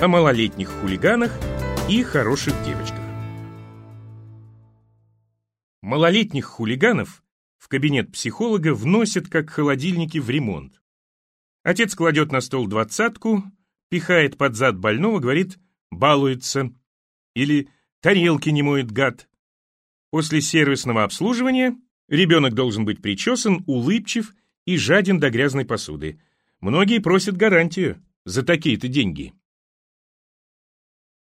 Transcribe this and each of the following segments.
о малолетних хулиганах и хороших девочках. Малолетних хулиганов в кабинет психолога вносят как холодильники в ремонт. Отец кладет на стол двадцатку, пихает под зад больного, говорит «балуется» или «тарелки не моет гад». После сервисного обслуживания ребенок должен быть причесан, улыбчив и жаден до грязной посуды. Многие просят гарантию за такие-то деньги.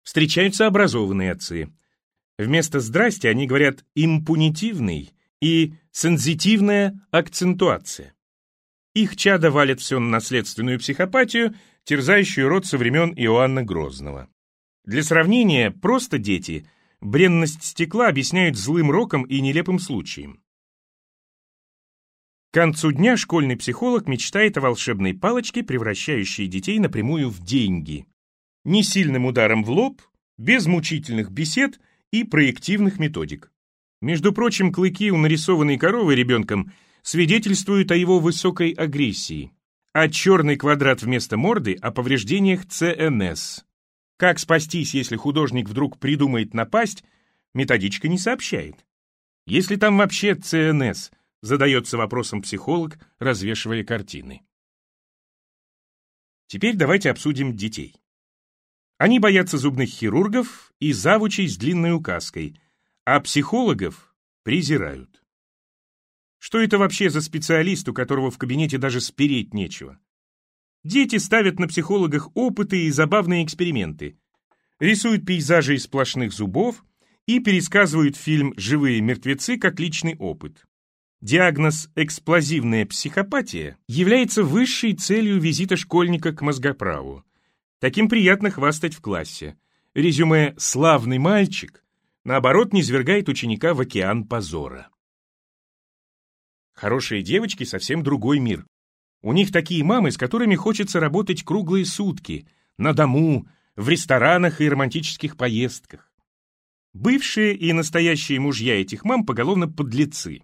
Встречаются образованные отцы. Вместо «здрасте» они говорят «импунитивный» и «сензитивная акцентуация». Их чада валят все на наследственную психопатию, терзающую род со времен Иоанна Грозного. Для сравнения, просто дети бренность стекла объясняют злым роком и нелепым случаем. К концу дня школьный психолог мечтает о волшебной палочке, превращающей детей напрямую в деньги. Не сильным ударом в лоб, без мучительных бесед и проективных методик. Между прочим, клыки у нарисованной коровы ребенком свидетельствуют о его высокой агрессии, а черный квадрат вместо морды – о повреждениях ЦНС. Как спастись, если художник вдруг придумает напасть, методичка не сообщает. Если там вообще ЦНС – Задается вопросом психолог, развешивая картины. Теперь давайте обсудим детей. Они боятся зубных хирургов и завучей с длинной указкой, а психологов презирают. Что это вообще за специалист, у которого в кабинете даже спереть нечего? Дети ставят на психологах опыты и забавные эксперименты, рисуют пейзажи из сплошных зубов и пересказывают фильм «Живые мертвецы» как личный опыт. Диагноз «эксплозивная психопатия» является высшей целью визита школьника к мозгоправу. Таким приятно хвастать в классе. Резюме «славный мальчик» наоборот низвергает ученика в океан позора. Хорошие девочки — совсем другой мир. У них такие мамы, с которыми хочется работать круглые сутки, на дому, в ресторанах и романтических поездках. Бывшие и настоящие мужья этих мам поголовно подлецы.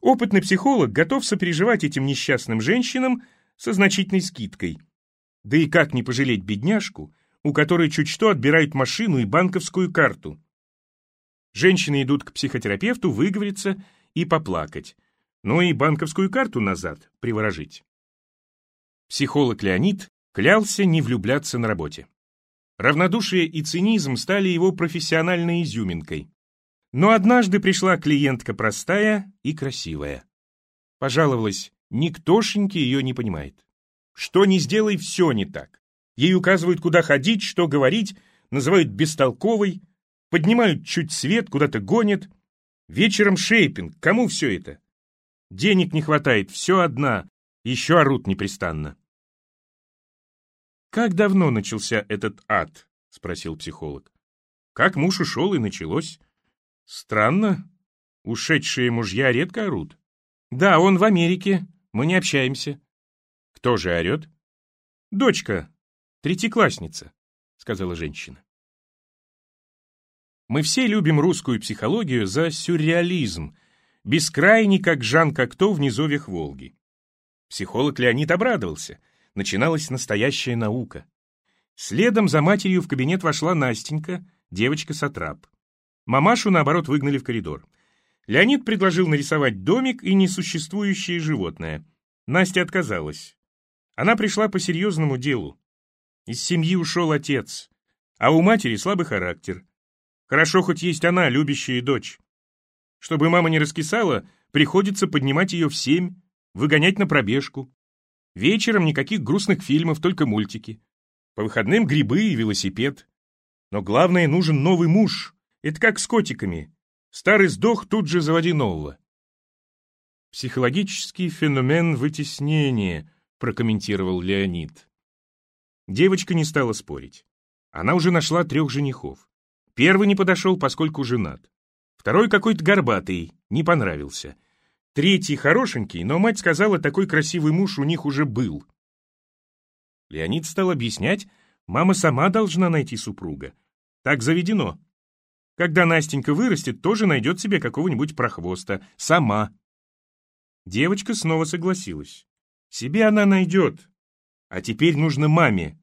Опытный психолог готов сопереживать этим несчастным женщинам со значительной скидкой. Да и как не пожалеть бедняжку, у которой чуть что отбирают машину и банковскую карту. Женщины идут к психотерапевту выговориться и поплакать, но и банковскую карту назад приворожить. Психолог Леонид клялся не влюбляться на работе. Равнодушие и цинизм стали его профессиональной изюминкой. Но однажды пришла клиентка простая и красивая. Пожаловалась, никтошеньки ее не понимает. Что ни сделай, все не так. Ей указывают, куда ходить, что говорить, называют бестолковой, поднимают чуть свет, куда-то гонят. Вечером шейпинг, кому все это? Денег не хватает, все одна, еще орут непрестанно. «Как давно начался этот ад?» — спросил психолог. «Как муж ушел, и началось. Странно. Ушедшие мужья редко орут. Да, он в Америке. Мы не общаемся. Кто же орет? Дочка, третьеклассница, сказала женщина. Мы все любим русскую психологию за сюрреализм, бескрайний, как Жан Кокто в низовьях Волги. Психолог Леонид обрадовался. Начиналась настоящая наука. Следом за матерью в кабинет вошла Настенька, девочка-сатрап. Мамашу, наоборот, выгнали в коридор. Леонид предложил нарисовать домик и несуществующее животное. Настя отказалась. Она пришла по серьезному делу. Из семьи ушел отец, а у матери слабый характер. Хорошо хоть есть она, любящая дочь. Чтобы мама не раскисала, приходится поднимать ее в семь, выгонять на пробежку. Вечером никаких грустных фильмов, только мультики. По выходным грибы и велосипед. Но главное, нужен новый муж, это как с котиками. Старый сдох, тут же заводи нового. Психологический феномен вытеснения, прокомментировал Леонид. Девочка не стала спорить. Она уже нашла трех женихов. Первый не подошел, поскольку женат. Второй какой-то горбатый, не понравился. Третий хорошенький, но мать сказала, такой красивый муж у них уже был. Леонид стал объяснять, мама сама должна найти супруга. Так заведено. Когда Настенька вырастет, тоже найдет себе какого-нибудь прохвоста. Сама. Девочка снова согласилась. Себе она найдет. А теперь нужно маме.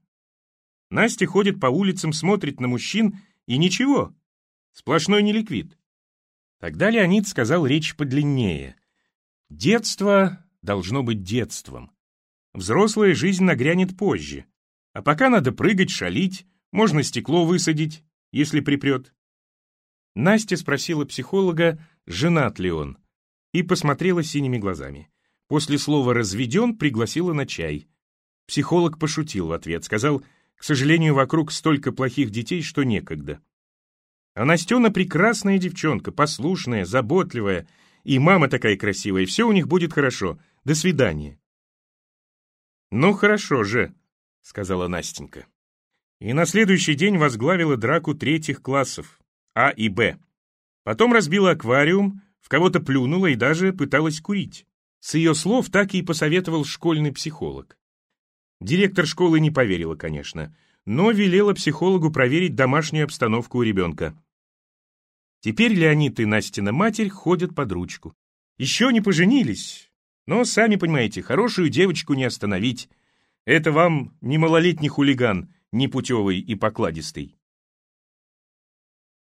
Настя ходит по улицам, смотрит на мужчин, и ничего. Сплошной неликвид. Тогда Леонид сказал речь подлиннее. Детство должно быть детством. Взрослая жизнь нагрянет позже. А пока надо прыгать, шалить, можно стекло высадить, если припрет. Настя спросила психолога, женат ли он, и посмотрела синими глазами. После слова «разведен» пригласила на чай. Психолог пошутил в ответ, сказал, к сожалению, вокруг столько плохих детей, что некогда. А Настена прекрасная девчонка, послушная, заботливая, и мама такая красивая, все у них будет хорошо. До свидания. «Ну, хорошо же», — сказала Настенька. И на следующий день возглавила драку третьих классов, А и Б. Потом разбила аквариум, в кого-то плюнула и даже пыталась курить. С ее слов так и посоветовал школьный психолог. Директор школы не поверила, конечно, но велела психологу проверить домашнюю обстановку у ребенка. Теперь Леонид и Настина матерь ходят под ручку. Еще не поженились, но, сами понимаете, хорошую девочку не остановить. Это вам не малолетний хулиган, непутевый и покладистый.